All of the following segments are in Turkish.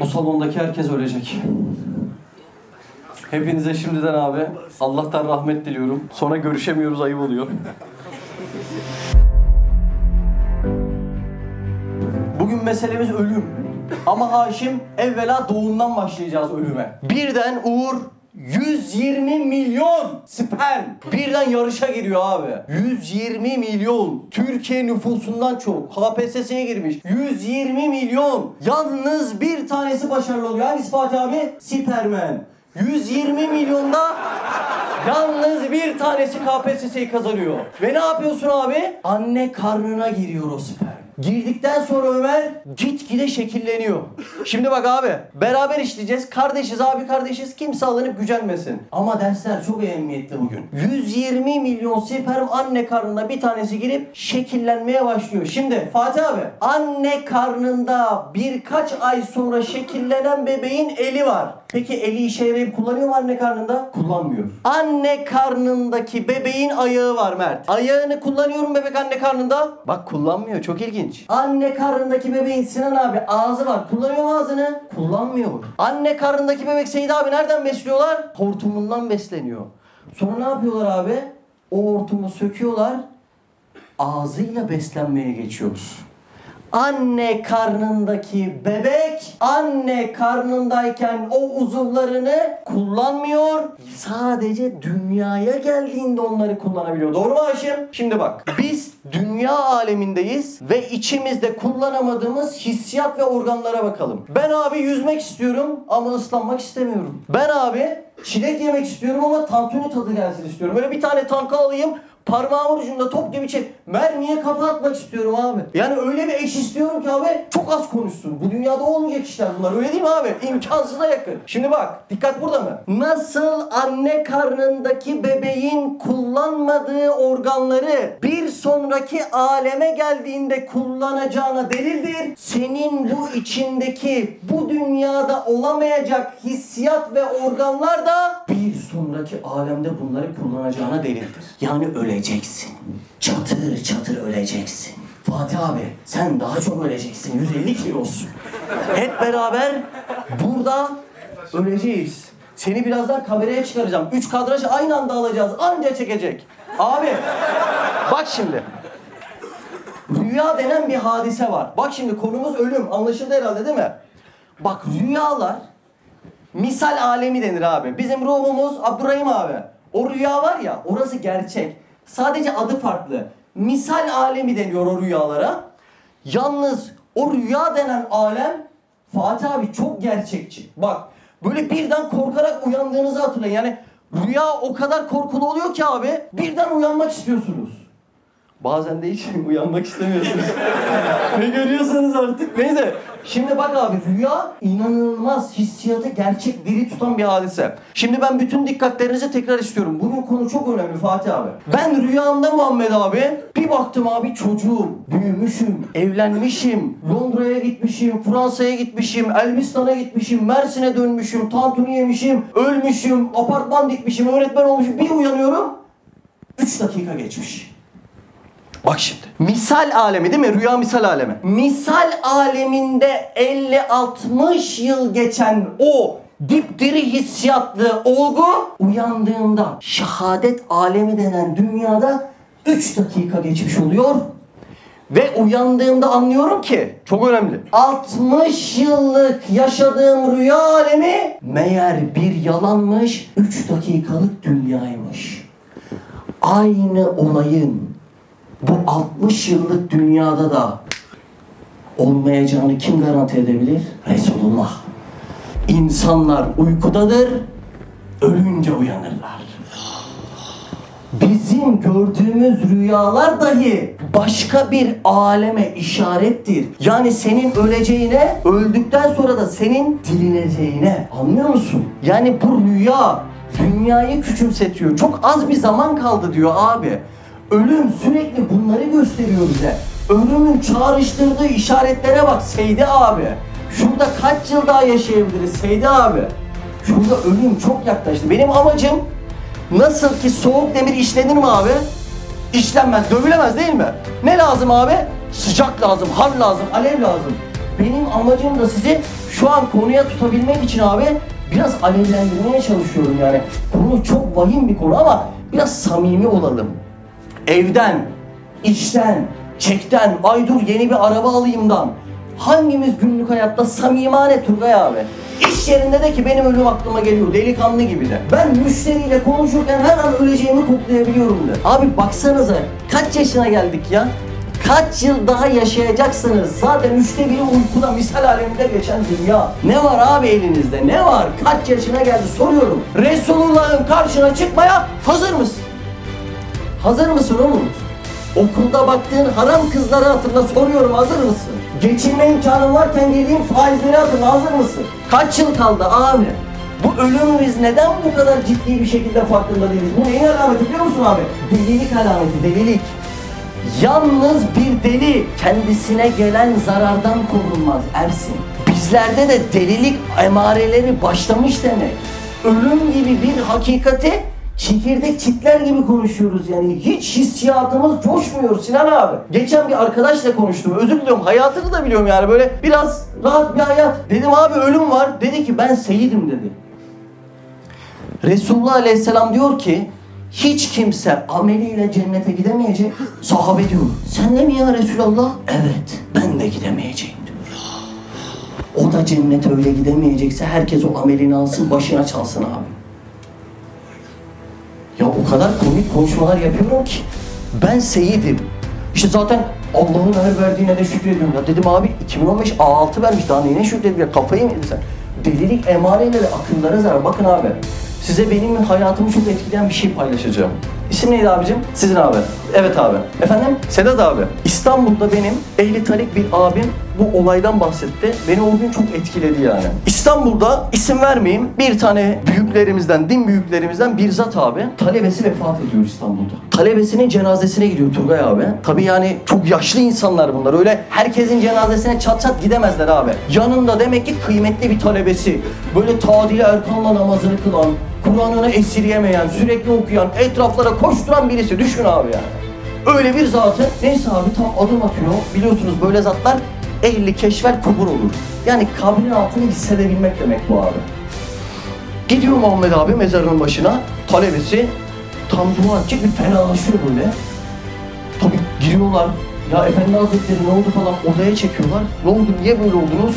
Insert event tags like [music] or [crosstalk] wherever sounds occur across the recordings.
Bu salondaki herkes ölecek. Hepinize şimdiden abi Allah'tan rahmet diliyorum. Sonra görüşemiyoruz ayıp oluyor. Bugün meselemiz ölüm. Ama Haşim evvela doğumdan başlayacağız ölüme. Birden Uğur 120 milyon sperm birden yarışa giriyor abi. 120 milyon. Türkiye nüfusundan çok. KPSS'ye girmiş. 120 milyon. Yalnız bir tanesi başarılı oluyor. Hangisi Fatih abi? Spermen. 120 milyonda yalnız bir tanesi KPSS'yi kazanıyor. Ve ne yapıyorsun abi? Anne karnına giriyor o sperm. Girdikten sonra Ömer gitgide şekilleniyor. Şimdi bak abi beraber işleyeceğiz. Kardeşiz abi kardeşiz. Kimse alınıp gücenmesin. Ama dersler çok ehemmiyetli bugün. 120 milyon sperm anne karnına bir tanesi girip şekillenmeye başlıyor. Şimdi Fatih abi anne karnında birkaç ay sonra şekillenen bebeğin eli var. Peki eli işe yarayıp kullanıyor mu anne karnında? Kullanmıyor. Anne karnındaki bebeğin ayağı var Mert. Ayağını kullanıyor mu bebek anne karnında? Bak kullanmıyor. Çok ilginç. Anne karnındaki bebeğin Sinan abi ağzı var. Kullanıyor mu ağzını? Kullanmıyor. Anne karnındaki bebek Seyit abi nereden besliyorlar? Hortumundan besleniyor. Sonra ne yapıyorlar abi? O hortumu söküyorlar. Ağzıyla beslenmeye geçiyor. Anne karnındaki bebek anne karnındayken o uzuvlarını kullanmıyor. Sadece dünyaya geldiğinde onları kullanabiliyor. Doğru mu Haşim? Şimdi bak biz dünya alemindeyiz ve içimizde kullanamadığımız hissiyat ve organlara bakalım. Ben abi yüzmek istiyorum ama ıslanmak istemiyorum. Ben abi çilek yemek istiyorum ama tantuni tadı gelsin istiyorum. Böyle bir tane tanka alayım parmağımın ucunda top gibi çek. Mermiye kafa atmak istiyorum abi. Yani öyle bir eş istiyorum ki abi çok az konuşsun. Bu dünyada olmayacak işler bunlar. Öyle değil mi abi? İmkansıza yakın. Şimdi bak dikkat burada mı? Nasıl anne karnındaki bebeğin kullanmadığı organları bir sonraki aleme geldiğinde kullanacağına delildir. Senin bu içindeki bu dünyada olamayacak hissiyat ve organlar da sonraki alemde bunları kullanacağına delildir. Yani öleceksin. Çatır çatır öleceksin. Fatih abi sen daha çok öleceksin. 150 kilosun. Hep beraber burada öleceğiz. Seni birazdan kameraya çıkaracağım. Üç kadrajı aynı anda alacağız. Anca çekecek. Abi bak şimdi. Rüya denen bir hadise var. Bak şimdi konumuz ölüm. Anlaşıldı herhalde değil mi? Bak rüyalar misal alemi denir abi. Bizim ruhumuz Abdurrahim abi. O rüya var ya orası gerçek. Sadece adı farklı. Misal alemi deniyor o rüyalara. Yalnız o rüya denen alem Fatih abi çok gerçekçi. Bak böyle birden korkarak uyandığınızı hatırlayın. Yani rüya o kadar korkulu oluyor ki abi birden uyanmak istiyorsunuz. Bazen de hiç [laughs] uyanmak istemiyorsunuz. [laughs] ne görüyorsanız artık. Neyse. Şimdi bak abi rüya inanılmaz hissiyatı gerçek diri tutan bir hadise. Şimdi ben bütün dikkatlerinizi tekrar istiyorum. Bugün konu çok önemli Fatih abi. Ben rüyamda Muhammed abi bir baktım abi çocuğum, büyümüşüm, evlenmişim, Londra'ya gitmişim, Fransa'ya gitmişim, Elbistan'a gitmişim, Mersin'e dönmüşüm, tantuni yemişim, ölmüşüm, apartman dikmişim, öğretmen olmuşum. Bir uyanıyorum 3 dakika geçmiş. Bak şimdi. Misal alemi değil mi? Rüya misal alemi. Misal aleminde 50-60 yıl geçen o dipdiri hissiyatlı olgu uyandığımda şehadet alemi denen dünyada 3 dakika geçmiş oluyor. Ve uyandığımda anlıyorum ki çok önemli. 60 yıllık yaşadığım rüya alemi meğer bir yalanmış 3 dakikalık dünyaymış. Aynı olayın bu 60 yıllık dünyada da olmayacağını kim garanti edebilir? Resulullah. İnsanlar uykudadır, ölünce uyanırlar. Bizim gördüğümüz rüyalar dahi başka bir aleme işarettir. Yani senin öleceğine, öldükten sonra da senin dirileceğine. Anlıyor musun? Yani bu rüya dünyayı küçümsetiyor. Çok az bir zaman kaldı diyor abi. Ölüm sürekli bunları gösteriyor bize. Ölümün çağrıştırdığı işaretlere bak Seydi abi. Şurada kaç yıl daha yaşayabiliriz Seydi abi? Şurada ölüm çok yaklaştı. Benim amacım nasıl ki soğuk demir işlenir mi abi? İşlenmez, dövülemez değil mi? Ne lazım abi? Sıcak lazım, har lazım, alev lazım. Benim amacım da sizi şu an konuya tutabilmek için abi biraz alevlendirmeye çalışıyorum yani. Konu çok vahim bir konu ama biraz samimi olalım. Evden, işten, çekten, ay dur yeni bir araba alayımdan. Hangimiz günlük hayatta samimane Turgay abi? İş yerinde de ki benim ölüm aklıma geliyor delikanlı gibi de. Ben müşteriyle konuşurken her an öleceğimi koklayabiliyorum de. Abi baksanıza kaç yaşına geldik ya? Kaç yıl daha yaşayacaksınız? Zaten üçte biri uykuda misal aleminde geçen dünya. Ne var abi elinizde? Ne var? Kaç yaşına geldi soruyorum. Resulullah'ın karşına çıkmaya hazır mısın? Hazır mısın Umut? Okulda baktığın haram kızları hatırla soruyorum hazır mısın? Geçinme imkanın varken yediğin faizleri hatırla hazır mısın? Kaç yıl kaldı abi? Bu ölüm biz neden bu kadar ciddi bir şekilde farkında değiliz? Bu neyin alameti biliyor musun abi? Delilik alameti, delilik. Yalnız bir deli kendisine gelen zarardan korunmaz Ersin. Bizlerde de delilik emareleri başlamış demek. Ölüm gibi bir hakikati çekirdek çitler gibi konuşuyoruz yani. Hiç hissiyatımız coşmuyor Sinan abi. Geçen bir arkadaşla konuştum. Özür diliyorum. Hayatını da biliyorum yani böyle biraz rahat bir hayat. Dedim abi ölüm var. Dedi ki ben seyidim dedi. Resulullah Aleyhisselam diyor ki hiç kimse ameliyle cennete gidemeyecek. Sahabe diyor. Sen de mi ya Resulallah? Evet. Ben de gidemeyeceğim diyor. O da cennete öyle gidemeyecekse herkes o amelini alsın başına çalsın abi. Ya o kadar komik konuşmalar yapıyorum ki. Ben seyidim. İşte zaten Allah'ın her verdiğine de şükrediyorum. Ya dedim abi 2015 A6 vermiş daha neyine şükrediyor kafayı mı yedin sen? Delilik emareleri akıllara zarar. Bakın abi size benim hayatımı çok etkileyen bir şey paylaşacağım. İsim neydi abicim? Sizin abi. Evet abi. Efendim? Sedat abi. İstanbul'da benim ehli tarik bir abim bu olaydan bahsetti. Beni o gün çok etkiledi yani. İstanbul'da isim vermeyeyim bir tane büyüklerimizden, din büyüklerimizden bir zat abi talebesi vefat ediyor İstanbul'da. Talebesinin cenazesine gidiyor Turgay abi. Tabii yani çok yaşlı insanlar bunlar. Öyle herkesin cenazesine çat çat gidemezler abi. Yanında demek ki kıymetli bir talebesi. Böyle tadili erkanla namazını kılan, Kur'an'ını esirgemeyen, sürekli okuyan, etraflara koşturan birisi. Düşün abi yani. Öyle bir zatı neyse abi tam adım atıyor. Biliyorsunuz böyle zatlar ehli keşfer kubur olur. Yani kabrin altını hissedebilmek demek bu abi. Gidiyor Muhammed abi mezarının başına. Talebesi tam dua edecek bir fenalaşıyor böyle. Tabii giriyorlar. Ya Efendi Hazretleri ne oldu falan odaya çekiyorlar. Ne oldu niye böyle oldunuz?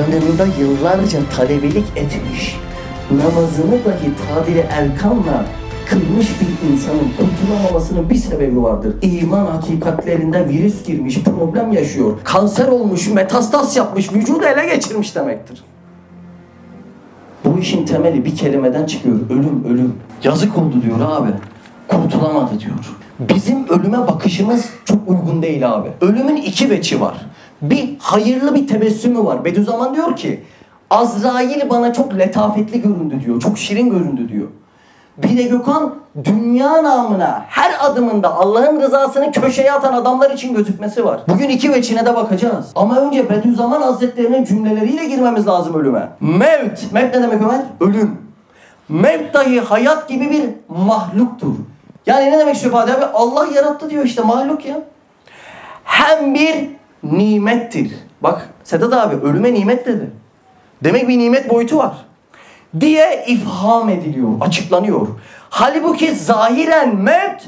Yanında yıllarca talebelik etmiş, namazını dahi tadili erkanla kılmış bir insanın kurtulamamasının bir sebebi vardır. İman hakikatlerinde virüs girmiş, problem yaşıyor. Kanser olmuş, metastas yapmış, vücudu ele geçirmiş demektir. Bu işin temeli bir kelimeden çıkıyor. Ölüm, ölüm. Yazık oldu diyor abi. Kurtulamadı diyor. Bizim ölüme bakışımız çok uygun değil abi. Ölümün iki veçi var. Bir hayırlı bir tebessümü var. Bediüzzaman diyor ki Azrail bana çok letafetli göründü diyor. Çok şirin göründü diyor. Bir de Gökhan dünya namına her adımında Allah'ın rızasını köşeye atan adamlar için gözükmesi var. Bugün iki veçine de bakacağız. Ama önce Bediüzzaman Hazretlerinin cümleleriyle girmemiz lazım ölüme. Mevt. Mevt ne demek Ömer? Ölüm. Mevt dahi hayat gibi bir mahluktur. Yani ne demek Fatih abi? Allah yarattı diyor işte mahluk ya. Hem bir nimettir. Bak Sedat abi ölüme nimet dedi. Demek bir nimet boyutu var. Diye ifham ediliyor, açıklanıyor. Halbuki zahiren mevt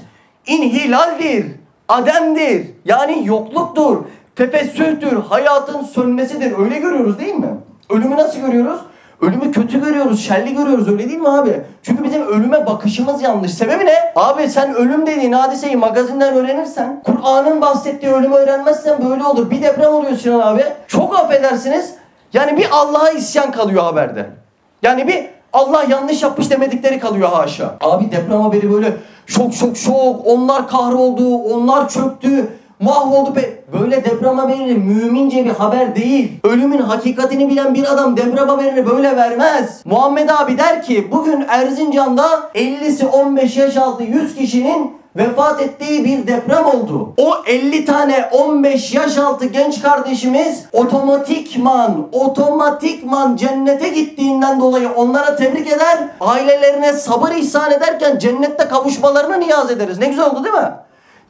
inhilaldir, ademdir. Yani yokluktur, tefessühtür, hayatın sönmesidir. Öyle görüyoruz değil mi? Ölümü nasıl görüyoruz? Ölümü kötü görüyoruz, şerli görüyoruz öyle değil mi abi? Çünkü bizim ölüme bakışımız yanlış. Sebebi ne? Abi sen ölüm dediğin hadiseyi magazinden öğrenirsen, Kur'an'ın bahsettiği ölümü öğrenmezsen böyle olur. Bir deprem oluyor Sinan abi. Çok affedersiniz. Yani bir Allah'a isyan kalıyor haberde. Yani bir Allah yanlış yapmış demedikleri kalıyor haşa. Abi deprem haberi böyle şok şok şok. Onlar kahroldu, onlar çöktü. Mahvoldu be. Böyle deprem haberini mümince bir haber değil. Ölümün hakikatini bilen bir adam deprem haberini böyle vermez. Muhammed abi der ki bugün Erzincan'da 50'si 15 yaş altı 100 kişinin vefat ettiği bir deprem oldu. O 50 tane 15 yaş altı genç kardeşimiz otomatikman otomatikman cennete gittiğinden dolayı onlara tebrik eder, ailelerine sabır ihsan ederken cennette kavuşmalarını niyaz ederiz. Ne güzel oldu değil mi?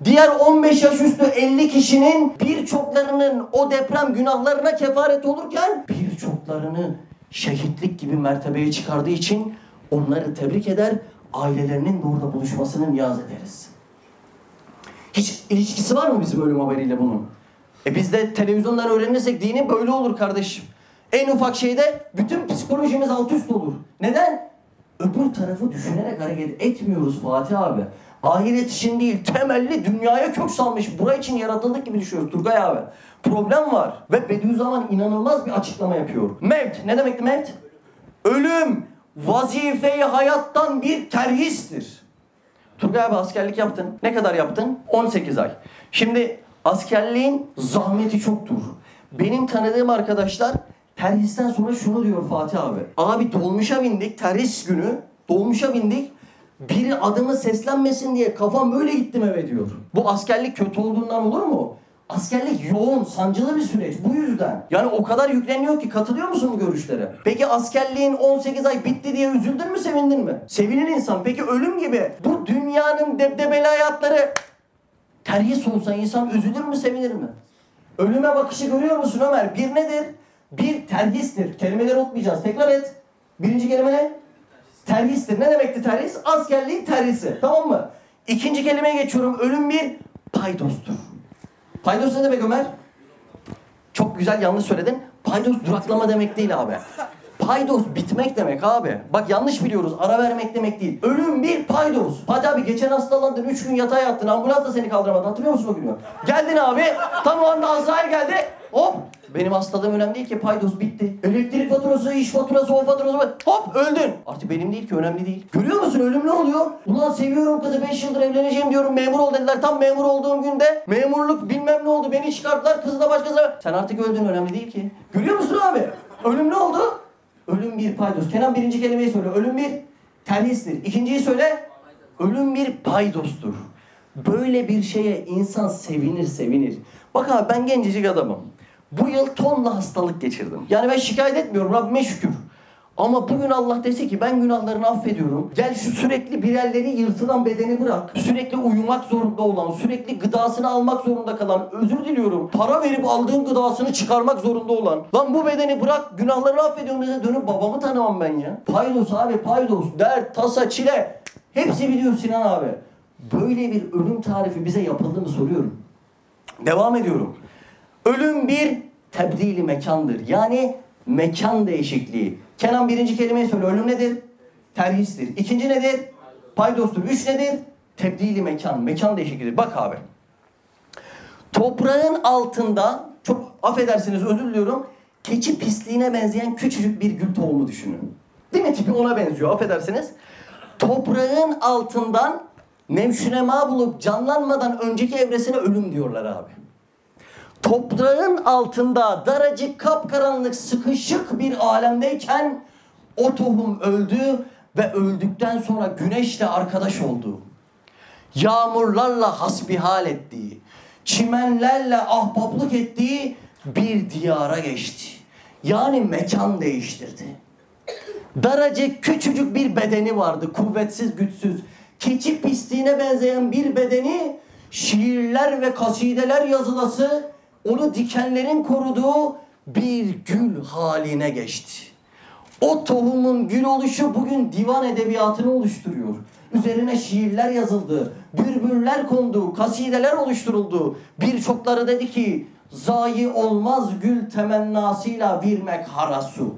Diğer 15 yaş üstü 50 kişinin birçoklarının o deprem günahlarına kefaret olurken birçoklarını şehitlik gibi mertebeye çıkardığı için onları tebrik eder, ailelerinin de orada buluşmasını niyaz ederiz. Hiç ilişkisi var mı bizim ölüm haberiyle bunun? E biz de televizyondan öğrenirsek dini böyle olur kardeşim. En ufak şeyde bütün psikolojimiz alt üst olur. Neden? Öbür tarafı düşünerek hareket etmiyoruz Fatih abi. Ahiret için değil, temelli dünyaya kök salmış. Bura için yaratıldık gibi düşünüyoruz Turgay abi. Problem var. Ve Bediüzzaman inanılmaz bir açıklama yapıyor. Mevt, ne demekti mevt? Ölüm, vazifeyi hayattan bir terhistir. Turgay abi askerlik yaptın. Ne kadar yaptın? 18 ay. Şimdi askerliğin zahmeti çoktur. Benim tanıdığım arkadaşlar terhisten sonra şunu diyor Fatih abi. Abi dolmuşa bindik terhis günü. Dolmuşa bindik. Biri adımı seslenmesin diye kafam böyle gittim eve diyor. Bu askerlik kötü olduğundan olur mu? Askerlik yoğun, sancılı bir süreç. Bu yüzden. Yani o kadar yükleniyor ki katılıyor musun bu görüşlere? Peki askerliğin 18 ay bitti diye üzüldün mü, sevindin mi? Sevinir insan. Peki ölüm gibi bu dünyanın debdebeli hayatları terhis olsa insan üzülür mü, sevinir mi? Ölüme bakışı görüyor musun Ömer? Bir nedir? Bir terhistir. Kelimeleri unutmayacağız. Tekrar et. Birinci kelime ne? Terhistir. Ne demekti terhis? Askerliğin terhisi. Tamam mı? İkinci kelimeye geçiyorum. Ölüm bir paydostur. Paydos ne demek Ömer? Çok güzel yanlış söyledin. Paydos duraklama demek değil abi. Paydos bitmek demek abi. Bak yanlış biliyoruz. Ara vermek demek değil. Ölüm bir paydos. Hadi abi geçen hastalandın. Üç gün yatağa yattın. Ambulans da seni kaldıramadı. Hatırlıyor musun o günü? Geldin abi. Tam o anda Azrail geldi. Hop. Benim hastalığım önemli değil ki. Paydos bitti. Elektrik faturası, iş faturası, o faturası. Hop öldün. Artık benim değil ki önemli değil. Görüyor musun ölüm ne oluyor? Ulan seviyorum kızı 5 yıldır evleneceğim diyorum. Memur ol dediler. Tam memur olduğum günde memurluk bilmem ne oldu. Beni çıkarttılar. Kızı da başkasına. Sen artık öldün önemli değil ki. Görüyor musun abi? Ölüm ne oldu? Ölüm bir paydos. Kenan birinci kelimeyi söyle. Ölüm bir terhistir. İkinciyi söyle. Ölüm bir paydostur. Böyle bir şeye insan sevinir sevinir. Bak abi ben gencecik adamım. Bu yıl tonla hastalık geçirdim. Yani ben şikayet etmiyorum Rabbime şükür. Ama bugün Allah dese ki ben günahlarını affediyorum. Gel şu sürekli birerleri yırtılan bedeni bırak. Sürekli uyumak zorunda olan, sürekli gıdasını almak zorunda kalan, özür diliyorum. Para verip aldığım gıdasını çıkarmak zorunda olan. Lan bu bedeni bırak, günahlarını affediyorum dese dönüp babamı tanımam ben ya. Paydos abi paydos, dert, tasa, çile. Hepsi biliyor Sinan abi. Böyle bir ölüm tarifi bize yapıldı mı soruyorum. Devam ediyorum. Ölüm bir tebdili mekandır. Yani mekan değişikliği. Kenan birinci kelimeyi söyle. Ölüm nedir? Terhistir. İkinci nedir? Paydostur. Üç nedir? Tebdili mekan. Mekan değişikliğidir. Bak abi. Toprağın altında çok affedersiniz özür diliyorum. Keçi pisliğine benzeyen küçücük bir gül tohumu düşünün. Değil mi? Tipi ona benziyor. Affedersiniz. Toprağın altından nevşünema bulup canlanmadan önceki evresine ölüm diyorlar abi. Toprağın altında daracık kapkaranlık sıkışık bir alemdeyken o tohum öldü ve öldükten sonra güneşle arkadaş oldu. Yağmurlarla hasbihal ettiği, çimenlerle ahbaplık ettiği bir diyara geçti. Yani mekan değiştirdi. Daracık küçücük bir bedeni vardı. Kuvvetsiz, güçsüz. Keçi pisliğine benzeyen bir bedeni şiirler ve kasideler yazılası onu dikenlerin koruduğu bir gül haline geçti. O tohumun gül oluşu bugün divan edebiyatını oluşturuyor. Üzerine şiirler yazıldı, bülbüller kondu, kasideler oluşturuldu. Birçokları dedi ki, zayi olmaz gül temennasıyla virmek harasu.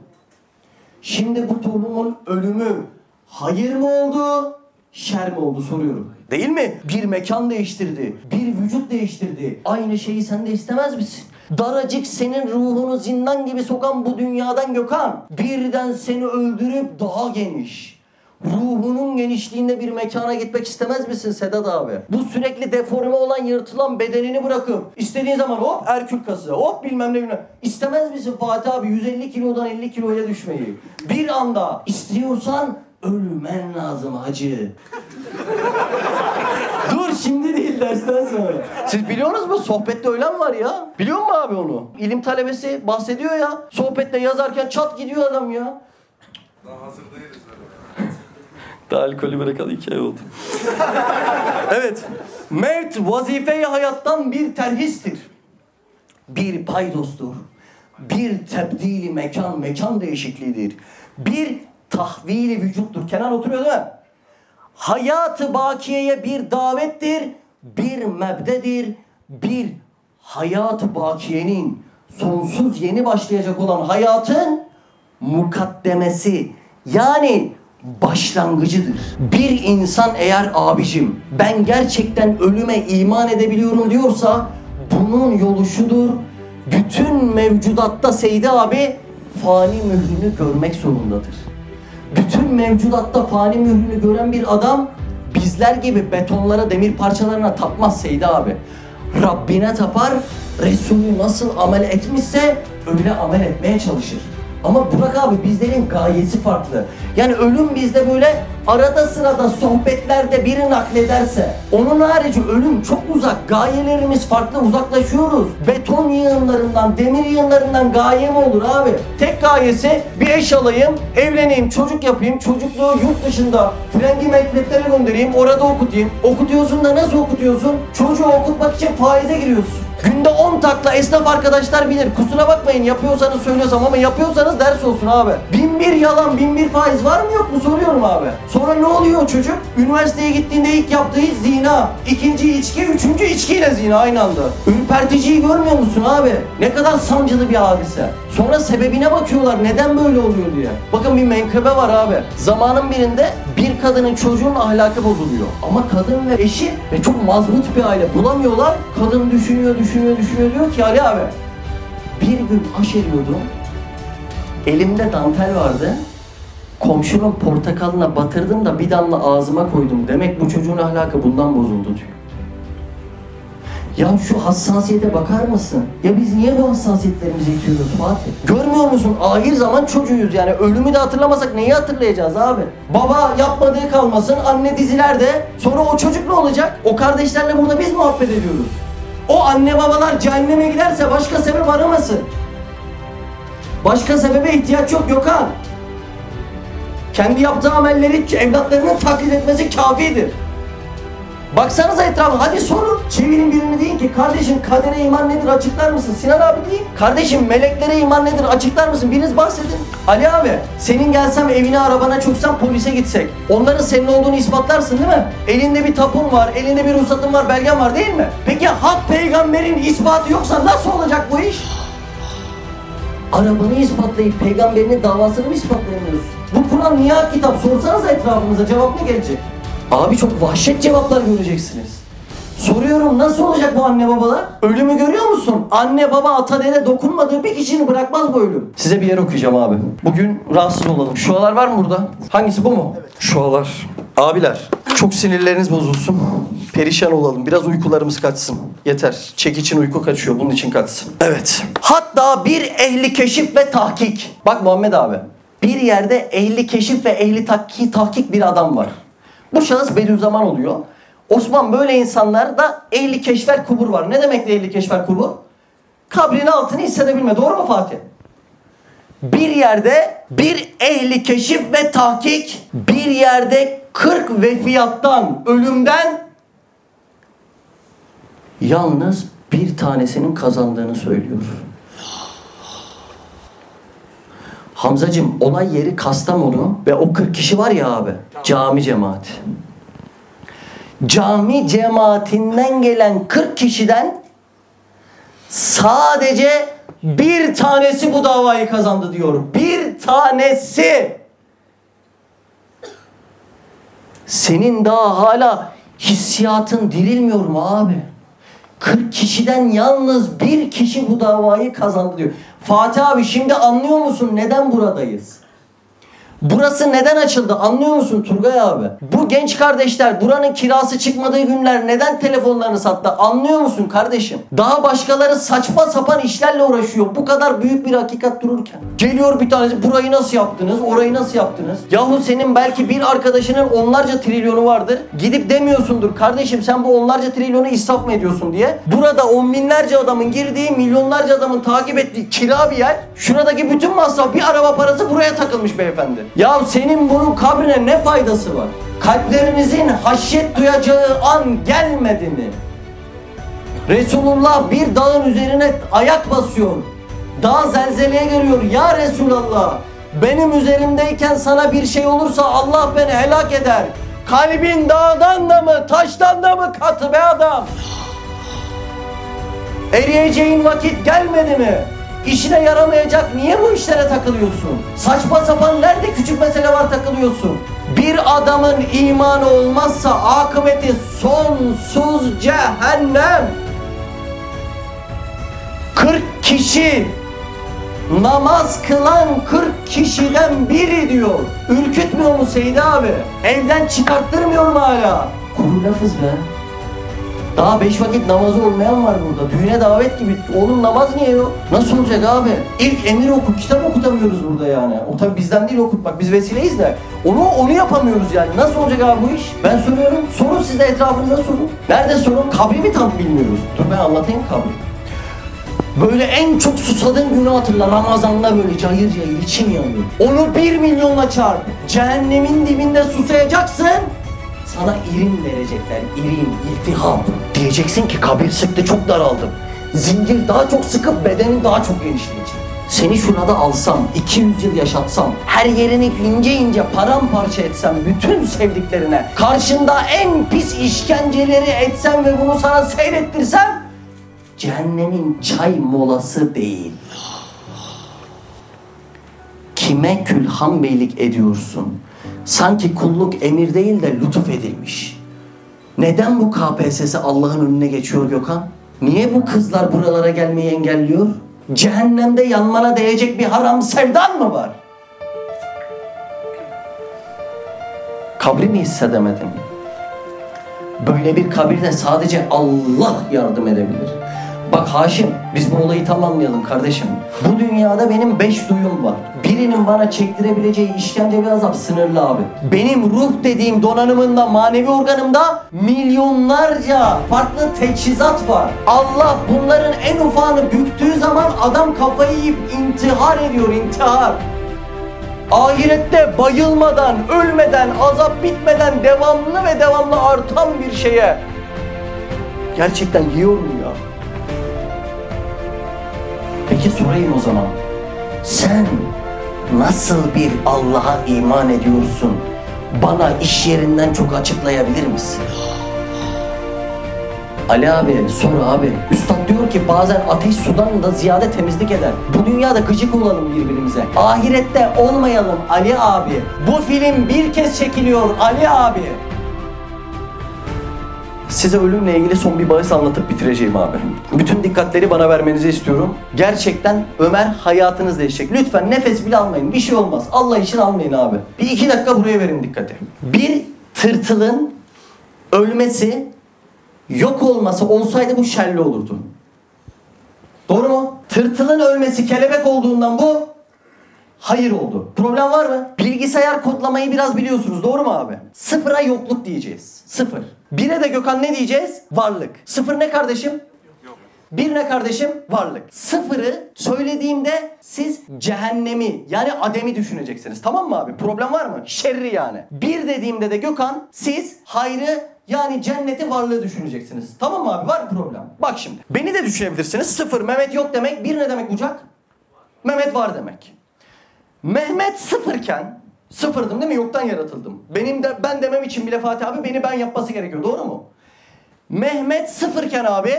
Şimdi bu tohumun ölümü hayır mı oldu, şer mi oldu soruyorum. Değil mi? Bir mekan değiştirdi, bir vücut değiştirdi. Aynı şeyi sen de istemez misin? Daracık senin ruhunu zindan gibi sokan bu dünyadan Gökhan birden seni öldürüp daha geniş. Ruhunun genişliğinde bir mekana gitmek istemez misin Sedat abi? Bu sürekli deforme olan yırtılan bedenini bırakıp istediğin zaman hop Erkül kası hop bilmem ne bilmem. İstemez misin Fatih abi 150 kilodan 50 kiloya düşmeyi? Bir anda istiyorsan ölmen lazım hacı. Dur şimdi değil dersten sonra. Siz biliyorsunuz mu? Sohbette ölen var ya. Biliyor musun abi onu? İlim talebesi bahsediyor ya. Sohbette yazarken çat gidiyor adam ya. Daha hazır değiliz öyle. Daha alkolü bırakalı iki ay oldu. [laughs] evet. Mevt vazife hayattan bir terhistir. Bir paydostur. Bir tebdili mekan, mekan değişikliğidir. Bir tahvili vücuttur. Kenan oturuyor değil mi? Hayatı bakiyeye bir davettir, bir mebdedir, bir hayat bakiyenin sonsuz yeni başlayacak olan hayatın mukaddemesi yani başlangıcıdır. Bir insan eğer abicim ben gerçekten ölüme iman edebiliyorum diyorsa bunun yolu şudur. Bütün mevcudatta Seydi abi fani mührünü görmek zorundadır. Bütün mevcudatta fani mührünü gören bir adam bizler gibi betonlara, demir parçalarına tapmaz Seydi abi. Rabbine tapar, Resulü nasıl amel etmişse öyle amel etmeye çalışır. Ama Burak abi bizlerin gayesi farklı. Yani ölüm bizde böyle arada sırada sohbetlerde biri naklederse onun harici ölüm çok uzak. Gayelerimiz farklı uzaklaşıyoruz. Beton yığınlarından, demir yığınlarından gaye mi olur abi? Tek gayesi bir eş alayım, evleneyim, çocuk yapayım, çocukluğu yurt dışında frengi mekteplere göndereyim, orada okutayım. Okutuyorsun da nasıl okutuyorsun? Çocuğu okutmak için faize giriyorsun. Günde 10 takla esnaf arkadaşlar bilir. Kusura bakmayın yapıyorsanız söylüyorsam ama yapıyorsanız ders olsun abi. Bin bir yalan, bin bir faiz var mı yok mu soruyorum abi. Sonra ne oluyor çocuk? Üniversiteye gittiğinde ilk yaptığı zina. ikinci içki, üçüncü içkiyle zina aynı anda. Ürperticiyi görmüyor musun abi? Ne kadar sancılı bir hadise. Sonra sebebine bakıyorlar neden böyle oluyor diye. Bakın bir menkıbe var abi. Zamanın birinde bir kadının çocuğun ahlakı bozuluyor. Ama kadın ve eşi ve çok mazbut bir aile bulamıyorlar. Kadın düşünüyor, düşünüyor, düşünüyor diyor ki Ali abi bir gün aşeriyordum. Elimde dantel vardı. Komşunun portakalına batırdım da bir damla ağzıma koydum. Demek bu çocuğun ahlakı bundan bozuldu diyor. Ya şu hassasiyete bakar mısın? Ya biz niye bu hassasiyetlerimizi itiyoruz Fatih? Görmüyor musun? Ahir zaman çocuğuyuz yani. Ölümü de hatırlamasak neyi hatırlayacağız abi? Baba yapmadığı kalmasın, anne dizilerde. Sonra o çocuk ne olacak? O kardeşlerle burada biz muhabbet ediyoruz. O anne babalar cehenneme giderse başka sebep aramasın. Başka sebebe ihtiyaç yok Gökhan. Kendi yaptığı amelleri evlatlarının taklit etmesi kafidir. Baksanıza etrafa hadi sorun. Çevirin birini deyin ki kardeşim kadere iman nedir açıklar mısın? Sinan abi deyin. Kardeşim meleklere iman nedir açıklar mısın? Biriniz bahsedin. Ali abi senin gelsem evine arabana çöksem polise gitsek. Onların senin olduğunu ispatlarsın değil mi? Elinde bir tapun var, elinde bir ruhsatın var, belgen var değil mi? Peki hak peygamberin ispatı yoksa nasıl olacak bu iş? Arabanı ispatlayıp peygamberinin davasını mı ispatlayamıyorsun? Bu Kur'an niye kitap? Sorsanız etrafımıza cevap ne gelecek? Abi çok vahşet cevaplar göreceksiniz. Soruyorum nasıl olacak bu anne babalar? Ölümü görüyor musun? Anne baba ata dede dokunmadığı bir kişinin bırakmaz bu ölüm. Size bir yer okuyacağım abi. Bugün rahatsız olalım. Şualar var mı burada? Hangisi bu mu? Evet. Şualar. Abiler çok sinirleriniz bozulsun. Perişan olalım. Biraz uykularımız kaçsın. Yeter. Çek için uyku kaçıyor. Bunun için kaçsın. Evet. Hatta bir ehli keşif ve tahkik. Bak Muhammed abi. Bir yerde ehli keşif ve ehli tahkik, tahkik bir adam var. Bu şahıs Bediüzzaman oluyor. Osman böyle insanlar da ehli keşfer kubur var. Ne demek ehli keşfer kubur? Kabrin altını hissedebilme. Doğru mu Fatih? Bir yerde bir ehli keşif ve tahkik, bir yerde 40 vefiyattan, ölümden yalnız bir tanesinin kazandığını söylüyor. Hamzacım olay yeri Kastamonu ve o 40 kişi var ya abi cami cemaati. Cami cemaatinden gelen 40 kişiden sadece bir tanesi bu davayı kazandı diyor. Bir tanesi. Senin daha hala hissiyatın dirilmiyor mu abi? 40 kişiden yalnız bir kişi bu davayı kazandı diyor. Fatih abi şimdi anlıyor musun neden buradayız? Burası neden açıldı anlıyor musun Turgay abi? Bu genç kardeşler buranın kirası çıkmadığı günler neden telefonlarını sattı anlıyor musun kardeşim? Daha başkaları saçma sapan işlerle uğraşıyor bu kadar büyük bir hakikat dururken. Geliyor bir tanesi burayı nasıl yaptınız orayı nasıl yaptınız? Yahu senin belki bir arkadaşının onlarca trilyonu vardır. Gidip demiyorsundur kardeşim sen bu onlarca trilyonu israf mı ediyorsun diye. Burada on binlerce adamın girdiği milyonlarca adamın takip ettiği kira bir yer. Şuradaki bütün masraf bir araba parası buraya takılmış beyefendi. Ya senin bunun kabrine ne faydası var? Kalplerinizin haşyet duyacağı an gelmedi mi? Resulullah bir dağın üzerine ayak basıyor. Dağ zelzeleye geliyor. Ya Resulallah benim üzerimdeyken sana bir şey olursa Allah beni helak eder. Kalbin dağdan da mı taştan da mı katı be adam? Eriyeceğin vakit gelmedi mi? İşine yaramayacak niye bu işlere takılıyorsun? Saçma sapan nerede küçük mesele var takılıyorsun? Bir adamın imanı olmazsa akıbeti sonsuz cehennem. 40 kişi namaz kılan 40 kişiden biri diyor. Ürkütmüyor mu Seydi abi? Evden çıkarttırmıyor mu hala? Kuru lafız be. Daha beş vakit namazı olmayan var burada. Düğüne davet gibi. Oğlum namaz niye yok? Nasıl olacak abi? İlk emir oku. Kitap okutamıyoruz burada yani. O tabi bizden değil okutmak. Biz vesileyiz de. Onu onu yapamıyoruz yani. Nasıl olacak abi bu iş? Ben soruyorum. Sorun siz de etrafınıza sorun. Nerede sorun? Kabri mi tam bilmiyoruz? Dur ben anlatayım kabri. Böyle en çok susadığın günü hatırla Ramazan'da böyle cayır cayır içim yanıyor. Onu bir milyonla çarp. Cehennemin dibinde susayacaksın. Sana irin verecekler. irin, iltihap. Diyeceksin ki kabir sıktı çok daraldım. Zincir daha çok sıkıp bedenin daha çok genişleyecek. Seni şurada alsam, 200 yıl yaşatsam, her yerini ince ince paramparça etsem bütün sevdiklerine, karşında en pis işkenceleri etsem ve bunu sana seyrettirsem, cehennemin çay molası değil. Kime külhan beylik ediyorsun? Sanki kulluk emir değil de lütuf edilmiş. Neden bu KPSS Allah'ın önüne geçiyor Gökhan? Niye bu kızlar buralara gelmeyi engelliyor? Cehennemde yanmana değecek bir haram sevdan mı var? Kabri mi hissedemedin? Böyle bir kabirde sadece Allah yardım edebilir. Bak Haşim, biz bu olayı tamamlayalım kardeşim. Bu dünyada benim beş duyum var. Birinin bana çektirebileceği işkence ve azap sınırlı abi. Benim ruh dediğim donanımında, manevi organımda milyonlarca farklı teçhizat var. Allah bunların en ufağını büktüğü zaman adam kafayı yiyip intihar ediyor, intihar. Ahirette bayılmadan, ölmeden, azap bitmeden devamlı ve devamlı artan bir şeye gerçekten yiyorum ya. Peki sorayım o zaman. Sen nasıl bir Allah'a iman ediyorsun? Bana iş yerinden çok açıklayabilir misin? Ali abi, sor abi. Üstad diyor ki bazen ateş sudan da ziyade temizlik eder. Bu dünyada gıcık olalım birbirimize. Ahirette olmayalım Ali abi. Bu film bir kez çekiliyor Ali abi. Size ölümle ilgili son bir bahis anlatıp bitireceğim abi. Bütün dikkatleri bana vermenizi istiyorum. Gerçekten Ömer hayatınız değişecek. Lütfen nefes bile almayın. Bir şey olmaz. Allah için almayın abi. Bir iki dakika buraya verin dikkati. Bir tırtılın ölmesi, yok olması olsaydı bu şerli olurdu. Doğru mu? Tırtılın ölmesi kelebek olduğundan bu hayır oldu. Problem var mı? Bilgisayar kodlamayı biraz biliyorsunuz doğru mu abi? Sıfıra yokluk diyeceğiz. Sıfır. Bire de Gökhan ne diyeceğiz? Varlık. Sıfır ne kardeşim? Bir ne kardeşim? Varlık. Sıfırı söylediğimde siz cehennemi yani ademi düşüneceksiniz. Tamam mı abi? Problem var mı? Şerri yani. Bir dediğimde de Gökhan siz hayrı yani cenneti varlığı düşüneceksiniz. Tamam mı abi? Var mı problem? Bak şimdi. Beni de düşünebilirsiniz. Sıfır. Mehmet yok demek. Bir ne demek bucak? Mehmet var demek. Mehmet sıfırken sıfırdım değil mi? Yoktan yaratıldım. Benim de ben demem için bile Fatih abi beni ben yapması gerekiyor. Doğru mu? Mehmet sıfırken abi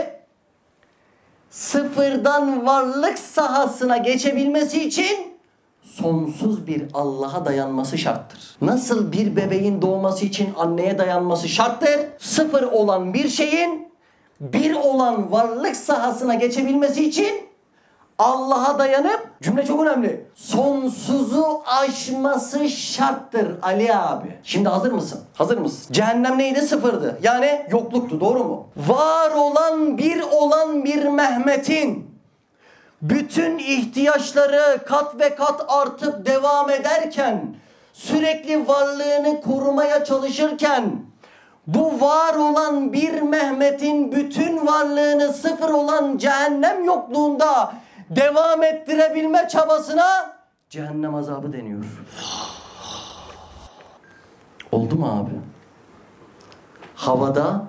sıfırdan varlık sahasına geçebilmesi için sonsuz bir Allah'a dayanması şarttır. Nasıl bir bebeğin doğması için anneye dayanması şarttır? Sıfır olan bir şeyin bir olan varlık sahasına geçebilmesi için Allah'a dayanıp cümle çok önemli. Sonsuzu aşması şarttır Ali abi. Şimdi hazır mısın? Hazır mısın? Cehennem neydi? Sıfırdı. Yani yokluktu. Doğru mu? Var olan bir olan bir Mehmet'in bütün ihtiyaçları kat ve kat artıp devam ederken sürekli varlığını korumaya çalışırken bu var olan bir Mehmet'in bütün varlığını sıfır olan cehennem yokluğunda devam ettirebilme çabasına cehennem azabı deniyor. Oldu mu abi? Havada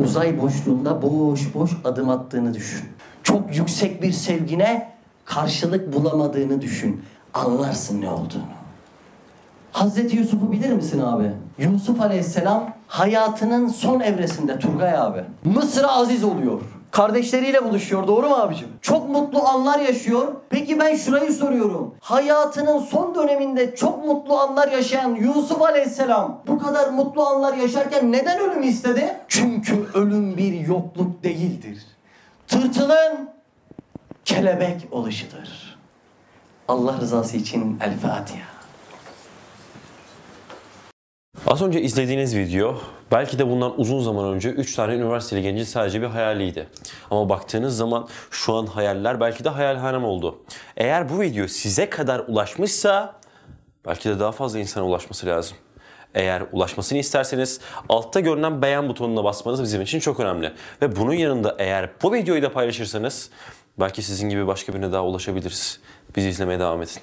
uzay boşluğunda boş boş adım attığını düşün. Çok yüksek bir sevgine karşılık bulamadığını düşün. Anlarsın ne olduğunu. Hazreti Yusuf'u bilir misin abi? Yusuf Aleyhisselam hayatının son evresinde Turgay abi. Mısır'a aziz oluyor. Kardeşleriyle buluşuyor doğru mu abicim? Çok mutlu anlar yaşıyor. Peki ben şurayı soruyorum. Hayatının son döneminde çok mutlu anlar yaşayan Yusuf Aleyhisselam bu kadar mutlu anlar yaşarken neden ölüm istedi? Çünkü ölüm bir yokluk değildir. Tırtılın kelebek oluşudur. Allah rızası için El Fatiha. Az önce izlediğiniz video Belki de bundan uzun zaman önce 3 tane üniversiteli gencin sadece bir hayaliydi. Ama baktığınız zaman şu an hayaller belki de hayal hayalhanem oldu. Eğer bu video size kadar ulaşmışsa belki de daha fazla insana ulaşması lazım. Eğer ulaşmasını isterseniz altta görünen beğen butonuna basmanız bizim için çok önemli. Ve bunun yanında eğer bu videoyu da paylaşırsanız belki sizin gibi başka birine daha ulaşabiliriz. Bizi izlemeye devam edin.